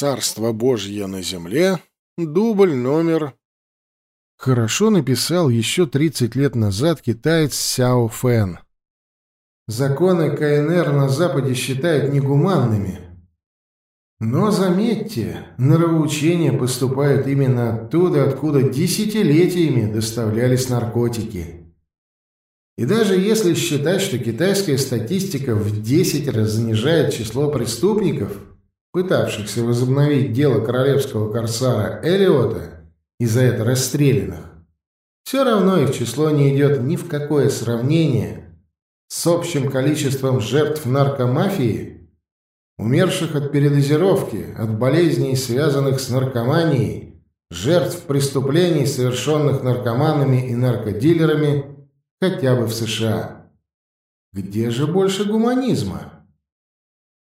Царство Божье на земле, дубль номер... Хорошо написал еще 30 лет назад китаец Сяо Фэн. Законы КНР на Западе считают негуманными. Но заметьте, нравоучения поступают именно оттуда, откуда десятилетиями доставлялись наркотики. И даже если считать, что китайская статистика в 10 раз занижает число преступников, пытавшихся возобновить дело королевского корсара Элиота и за это расстрелянных, все равно их число не идет ни в какое сравнение с общим количеством жертв наркомафии, умерших от передозировки, от болезней, связанных с наркоманией, жертв преступлений, совершенных наркоманами и наркодилерами, хотя бы в США. Где же больше гуманизма?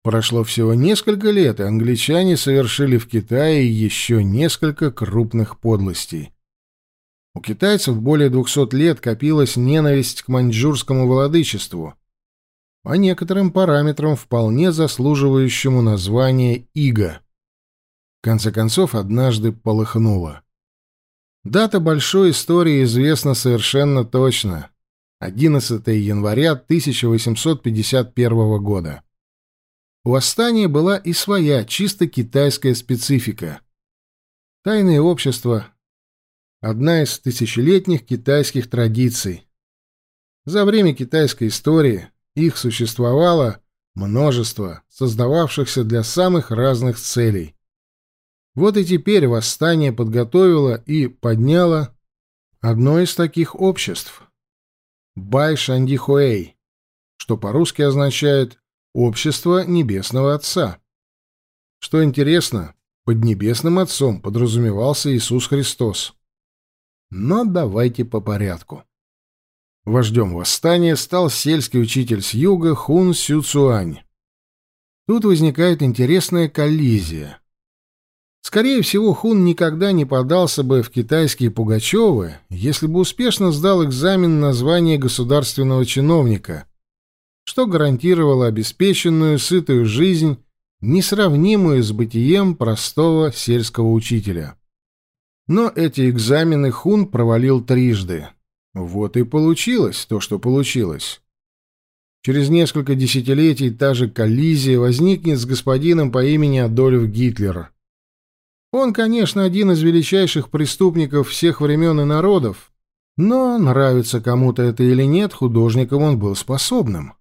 Прошло всего несколько лет, и англичане совершили в Китае еще несколько крупных подлостей. У китайцев более двухсот лет копилась ненависть к маньчжурскому владычеству, по некоторым параметрам вполне заслуживающему названия Ига. В конце концов, однажды полыхнуло. Дата большой истории известна совершенно точно. 11 января 1851 года. У восстания была и своя, чисто китайская специфика. Тайное общество — одна из тысячелетних китайских традиций. За время китайской истории их существовало множество, создававшихся для самых разных целей. Вот и теперь восстание подготовило и подняло одно из таких обществ — Бай Шандихуэй, что по-русски означает общество Небесного Отца. Что интересно, под Небесным Отцом подразумевался Иисус Христос. Но давайте по порядку. Вождем восстания стал сельский учитель с юга Хун Сю Цуань. Тут возникает интересная коллизия. Скорее всего, Хун никогда не подался бы в китайские Пугачевы, если бы успешно сдал экзамен на звание государственного чиновника, что гарантировало обеспеченную, сытую жизнь, несравнимую с бытием простого сельского учителя. Но эти экзамены Хун провалил трижды. Вот и получилось то, что получилось. Через несколько десятилетий та же коллизия возникнет с господином по имени Адольф Гитлер. Он, конечно, один из величайших преступников всех времен и народов, но, нравится кому-то это или нет, художником он был способным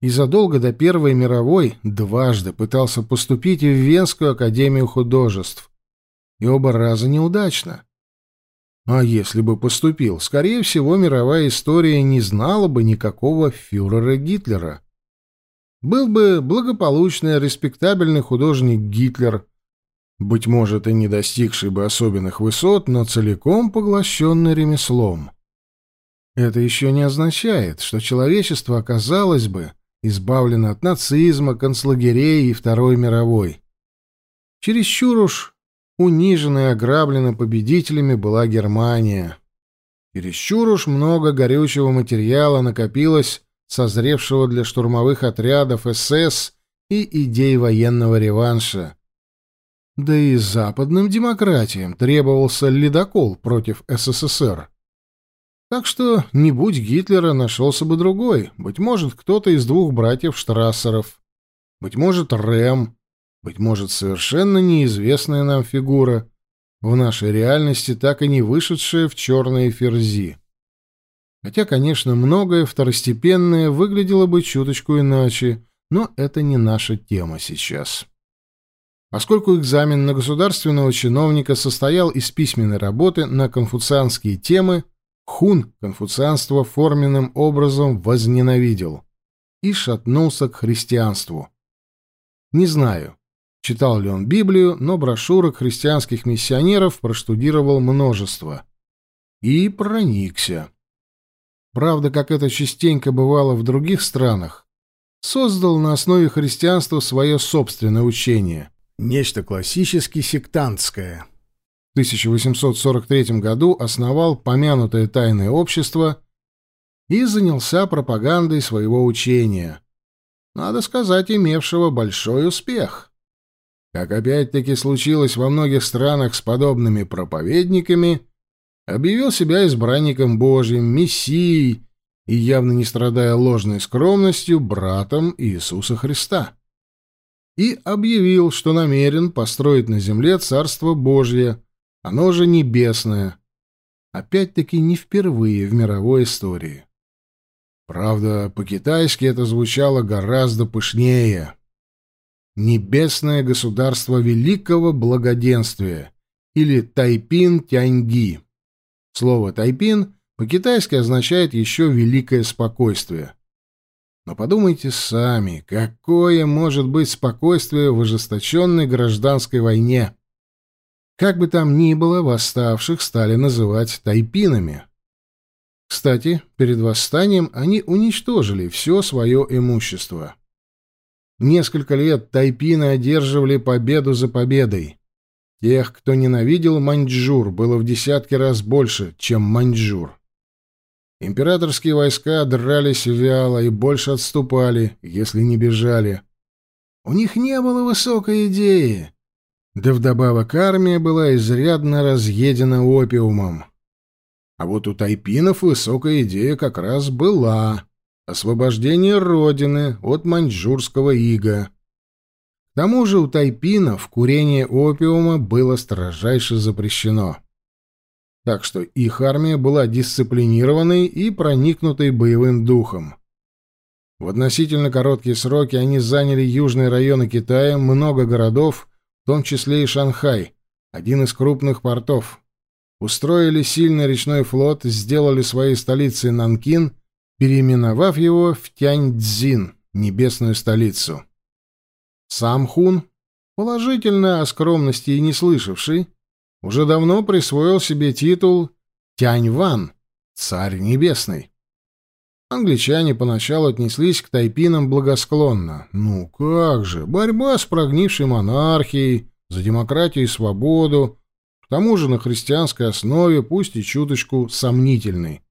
и задолго до Первой мировой дважды пытался поступить в Венскую академию художеств. И оба раза неудачно. А если бы поступил, скорее всего, мировая история не знала бы никакого фюрера Гитлера. Был бы благополучный, респектабельный художник Гитлер, быть может, и не достигший бы особенных высот, но целиком поглощенный ремеслом. Это еще не означает, что человечество оказалось бы избавлена от нацизма, концлагерей и Второй мировой. Чересчур уж унижена и ограблена победителями была Германия. Чересчур уж много горючего материала накопилось, созревшего для штурмовых отрядов СС и идей военного реванша. Да и западным демократиям требовался ледокол против СССР. Так что, не будь Гитлера, нашелся бы другой. Быть может, кто-то из двух братьев Штрассеров. Быть может, Рэм. Быть может, совершенно неизвестная нам фигура, в нашей реальности так и не вышедшая в черные ферзи. Хотя, конечно, многое второстепенное выглядело бы чуточку иначе, но это не наша тема сейчас. Поскольку экзамен на государственного чиновника состоял из письменной работы на конфуцианские темы, Хун конфуцианство форменным образом возненавидел и шатнулся к христианству. Не знаю, читал ли он Библию, но брошюрок христианских миссионеров проштудировал множество. И проникся. Правда, как это частенько бывало в других странах, создал на основе христианства свое собственное учение, нечто классически сектантское. 1843 году основал помянутое тайное общество и занялся пропагандой своего учения, надо сказать, имевшего большой успех. как опять-таки случилось во многих странах с подобными проповедниками, объявил себя избранником Божьим, мессией и, явно не страдая ложной скромностью, братом Иисуса Христа. И объявил, что намерен построить на земле Царство Божье, оно же небесное, опять-таки не впервые в мировой истории. Правда, по-китайски это звучало гораздо пышнее. «Небесное государство великого благоденствия» или «Тайпин-Тяньги». Слово «тайпин» по-китайски означает еще «великое спокойствие». Но подумайте сами, какое может быть спокойствие в ожесточенной гражданской войне? Как бы там ни было, восставших стали называть тайпинами. Кстати, перед восстанием они уничтожили все свое имущество. Несколько лет тайпины одерживали победу за победой. Тех, кто ненавидел маньчжур, было в десятки раз больше, чем маньчжур. Императорские войска дрались вяло и больше отступали, если не бежали. У них не было высокой идеи. Да вдобавок армия была изрядно разъедена опиумом. А вот у тайпинов высокая идея как раз была — освобождение Родины от маньчжурского ига. К тому же у тайпинов курение опиума было строжайше запрещено. Так что их армия была дисциплинированной и проникнутой боевым духом. В относительно короткие сроки они заняли южные районы Китая, много городов, том числе и Шанхай, один из крупных портов. Устроили сильный речной флот, сделали своей столицей Нанкин, переименовав его в Тяньцзин, небесную столицу. Сам Хун, положительно о скромности и не слышавший, уже давно присвоил себе титул Тянь-Ван, царь небесный. Англичане поначалу отнеслись к тайпинам благосклонно. Ну как же, борьба с прогнившей монархией, за демократию и свободу, к тому же на христианской основе, пусть и чуточку сомнительной.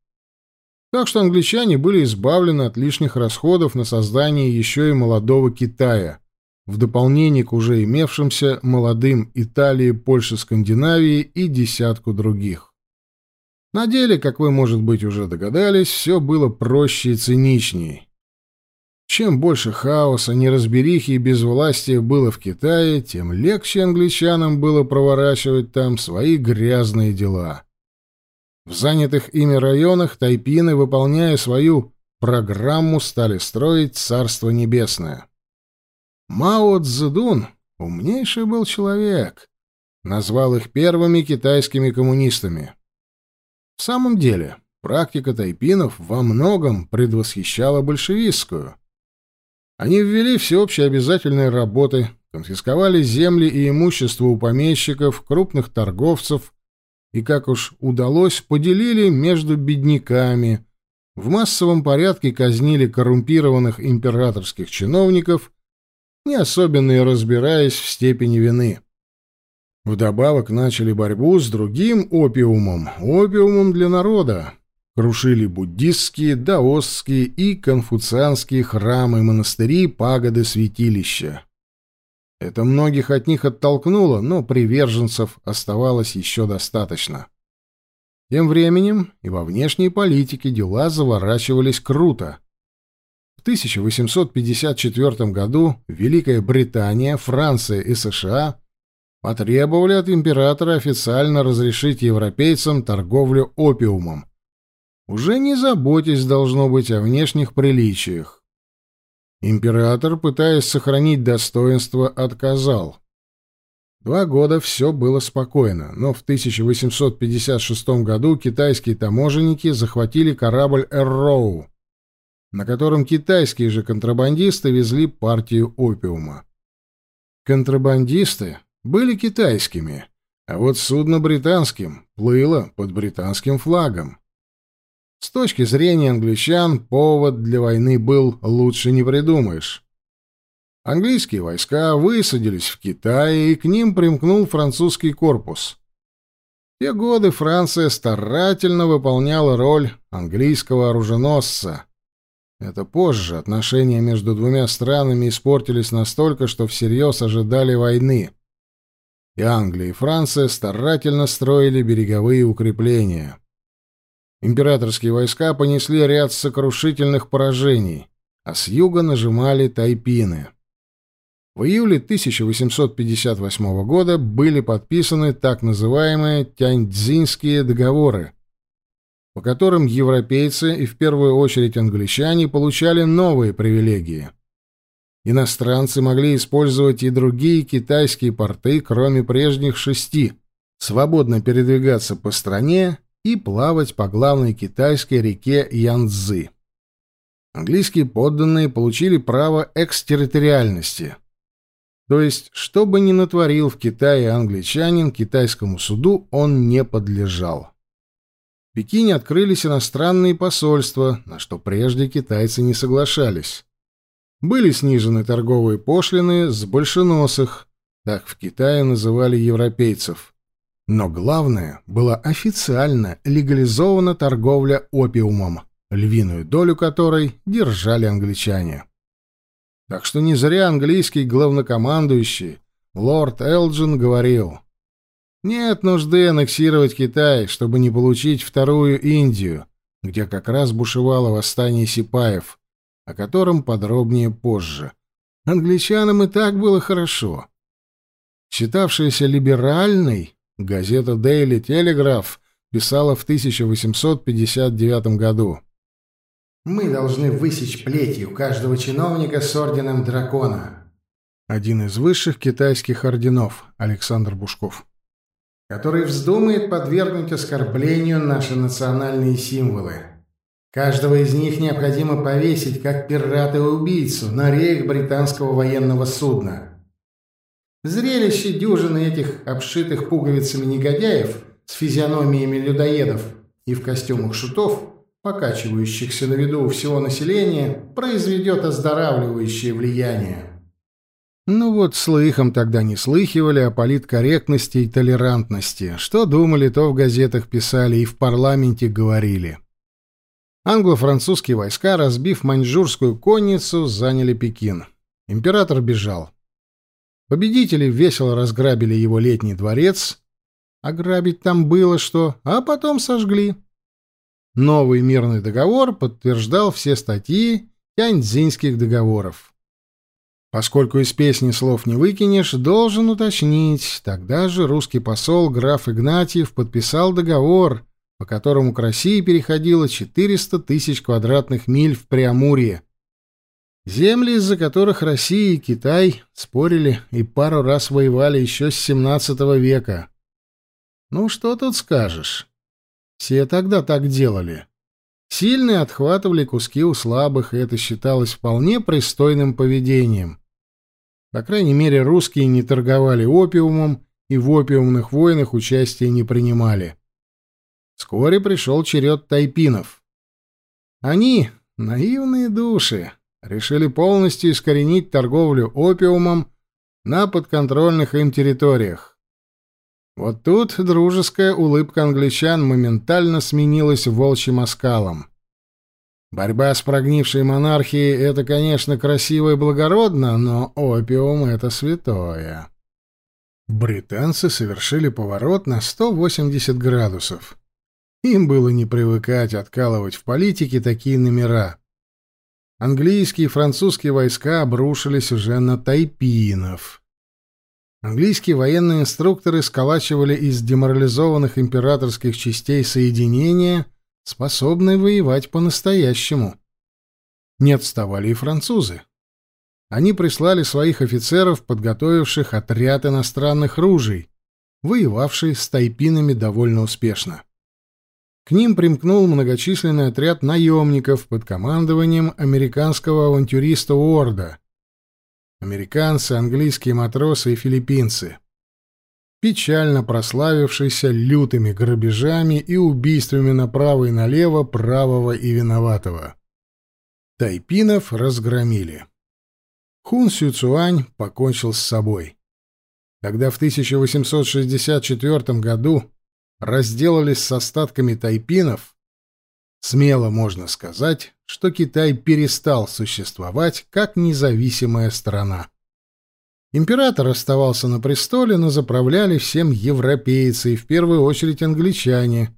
Так что англичане были избавлены от лишних расходов на создание еще и молодого Китая, в дополнение к уже имевшимся молодым Италии, Польше, Скандинавии и десятку других. На деле, как вы, может быть, уже догадались, все было проще и циничнее. Чем больше хаоса, неразберихи и безвластия было в Китае, тем легче англичанам было проворачивать там свои грязные дела. В занятых ими районах тайпины, выполняя свою программу, стали строить Царство Небесное. Мао Цзэдун умнейший был человек, назвал их первыми китайскими коммунистами. В самом деле, практика тайпинов во многом предвосхищала большевистскую. Они ввели всеобщие обязательные работы, конфисковали земли и имущество у помещиков, крупных торговцев и, как уж удалось, поделили между бедняками, в массовом порядке казнили коррумпированных императорских чиновников не особенно и разбираясь в степени вины. Вдобавок начали борьбу с другим опиумом, опиумом для народа. Крушили буддистские, даосские и конфуцианские храмы, монастыри, пагоды, святилища. Это многих от них оттолкнуло, но приверженцев оставалось еще достаточно. Тем временем и во внешней политике дела заворачивались круто. В 1854 году Великая Британия, Франция и США потребовали от императора официально разрешить европейцам торговлю опиумом. Уже не заботясь, должно быть, о внешних приличиях. Император, пытаясь сохранить достоинство, отказал. Два года все было спокойно, но в 1856 году китайские таможенники захватили корабль «Эрроу», на котором китайские же контрабандисты везли партию опиума. Контрабандисты были китайскими, а вот судно британским плыло под британским флагом. С точки зрения англичан, повод для войны был лучше не придумаешь. Английские войска высадились в Китае, и к ним примкнул французский корпус. В те годы Франция старательно выполняла роль английского оруженосца — это позже отношения между двумя странами испортились настолько, что всерьез ожидали войны. И Англия и Франция старательно строили береговые укрепления. Императорские войска понесли ряд сокрушительных поражений, а с юга нажимали тайпины. В июле 1858 года были подписаны так называемые Тяньцзинские договоры, по которым европейцы и в первую очередь англичане получали новые привилегии. Иностранцы могли использовать и другие китайские порты, кроме прежних шести, свободно передвигаться по стране и плавать по главной китайской реке Янцзы. Английские подданные получили право экстерриториальности. То есть, что бы ни натворил в Китае англичанин, китайскому суду он не подлежал. В Пекине открылись иностранные посольства, на что прежде китайцы не соглашались. Были снижены торговые пошлины с большеносых, так в Китае называли европейцев. Но главное, была официально легализована торговля опиумом, львиную долю которой держали англичане. Так что не зря английский главнокомандующий лорд Элджин говорил, «Нет нужды аннексировать Китай, чтобы не получить вторую Индию, где как раз бушевало восстание сипаев, о котором подробнее позже. Англичанам и так было хорошо». Считавшаяся либеральной, Газета Daily Telegraph писала в 1859 году. «Мы должны высечь плетью каждого чиновника с орденом дракона». Один из высших китайских орденов, Александр Бушков. «Который вздумает подвергнуть оскорблению наши национальные символы. Каждого из них необходимо повесить, как пирата и убийцу, на рейх британского военного судна». Зрелище дюжины этих обшитых пуговицами негодяев с физиономиями людоедов и в костюмах шутов, покачивающихся на виду у всего населения, произведет оздоравливающее влияние. Ну вот, слыхом тогда не слыхивали о политкорректности и толерантности. Что думали, то в газетах писали и в парламенте говорили. Англо-французские войска, разбив маньчжурскую конницу, заняли Пекин. Император бежал. Победители весело разграбили его летний дворец. Ограбить там было что, а потом сожгли. Новый мирный договор подтверждал все статьи тяньцзинских договоров. Поскольку из песни слов не выкинешь, должен уточнить. Тогда же русский посол граф Игнатьев подписал договор, по которому к России переходило 400 тысяч квадратных миль в Преамурье, Земли, из-за которых Россия и Китай спорили и пару раз воевали еще с XVII века. Ну, что тут скажешь? Все тогда так делали. Сильные отхватывали куски у слабых, и это считалось вполне пристойным поведением. По крайней мере, русские не торговали опиумом и в опиумных войнах участия не принимали. Вскоре пришел черед тайпинов. Они, наивные души, решили полностью искоренить торговлю опиумом на подконтрольных им территориях. Вот тут дружеская улыбка англичан моментально сменилась волчьим оскалом. Борьба с прогнившей монархией — это, конечно, красиво и благородно, но опиум — это святое. Британцы совершили поворот на 180 градусов. Им было не привыкать откалывать в политике такие номера. Английские и французские войска обрушились уже на тайпинов. Английские военные инструкторы сколачивали из деморализованных императорских частей соединения, способные воевать по-настоящему. Не отставали и французы. Они прислали своих офицеров, подготовивших отряд иностранных ружей, воевавший с тайпинами довольно успешно. К ним примкнул многочисленный отряд наемников под командованием американского авантюриста Уорда. Американцы, английские матросы и филиппинцы. Печально прославившийся лютыми грабежами и убийствами направо и налево правого и виноватого. Тайпинов разгромили. Хун Сюцуань покончил с собой. Когда в 1864 году разделались с остатками тайпинов, смело можно сказать, что Китай перестал существовать как независимая страна. Император оставался на престоле, но заправляли всем европейцы и в первую очередь англичане,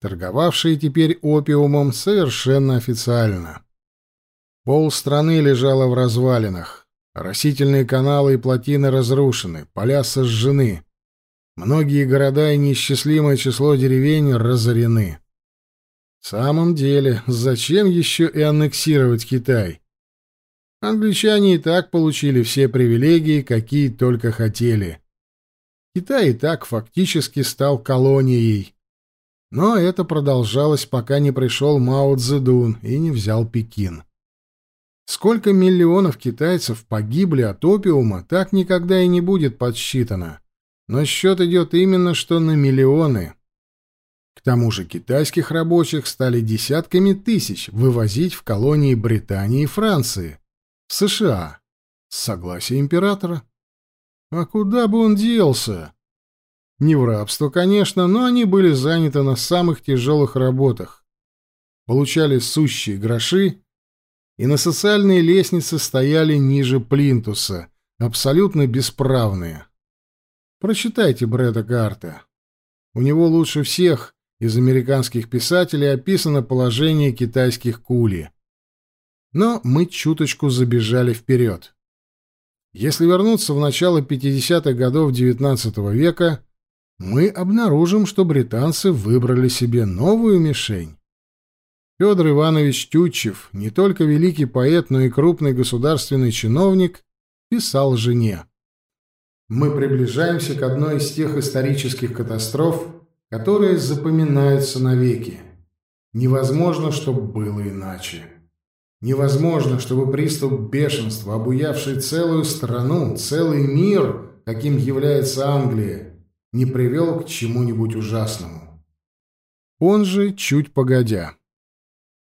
торговавшие теперь опиумом совершенно официально. Пол страны лежало в развалинах. Растительные каналы и плотины разрушены, поля сожжены. Многие города и неисчислимое число деревень разорены. В самом деле, зачем еще и аннексировать Китай? Англичане и так получили все привилегии, какие только хотели. Китай и так фактически стал колонией. Но это продолжалось, пока не пришел Мао Цзэдун и не взял Пекин. Сколько миллионов китайцев погибли от опиума, так никогда и не будет подсчитано. Но счет идет именно что на миллионы. К тому же китайских рабочих стали десятками тысяч вывозить в колонии Британии и Франции, в США, с согласия императора. А куда бы он делся? Не в рабство, конечно, но они были заняты на самых тяжелых работах. Получали сущие гроши и на социальные лестницы стояли ниже плинтуса, абсолютно бесправные. Прочитайте Брэда Гарта. У него лучше всех из американских писателей описано положение китайских кули. Но мы чуточку забежали вперед. Если вернуться в начало 50-х годов XIX века, мы обнаружим, что британцы выбрали себе новую мишень. Федор Иванович Тютчев, не только великий поэт, но и крупный государственный чиновник, писал жене. «Мы приближаемся к одной из тех исторических катастроф, которые запоминаются навеки. Невозможно, чтобы было иначе. Невозможно, чтобы приступ бешенства, обуявший целую страну, целый мир, каким является Англия, не привел к чему-нибудь ужасному». Он же чуть погодя.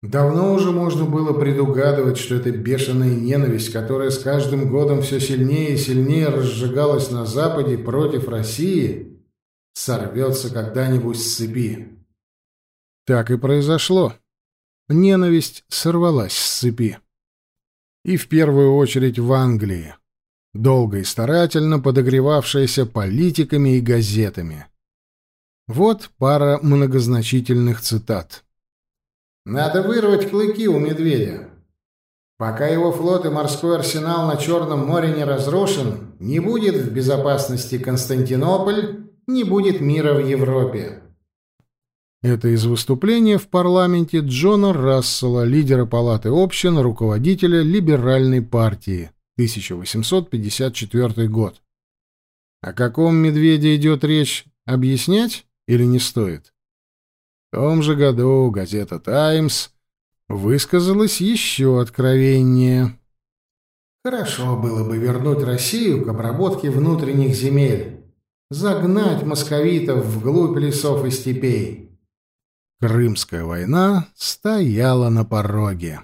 Давно уже можно было предугадывать, что эта бешеная ненависть, которая с каждым годом все сильнее и сильнее разжигалась на Западе против России, сорвется когда-нибудь с цепи. Так и произошло. Ненависть сорвалась с цепи. И в первую очередь в Англии, долго и старательно подогревавшаяся политиками и газетами. Вот пара многозначительных цитат. Надо вырвать клыки у медведя. Пока его флот и морской арсенал на Черном море не разрушен, не будет в безопасности Константинополь, не будет мира в Европе. Это из выступления в парламенте Джона Рассела, лидера Палаты общин, руководителя Либеральной партии, 1854 год. О каком медведе идет речь, объяснять или не стоит? В том же году газета «Таймс» высказалась еще откровеннее. «Хорошо было бы вернуть Россию к обработке внутренних земель, загнать московитов вглубь лесов и степей». Крымская война стояла на пороге.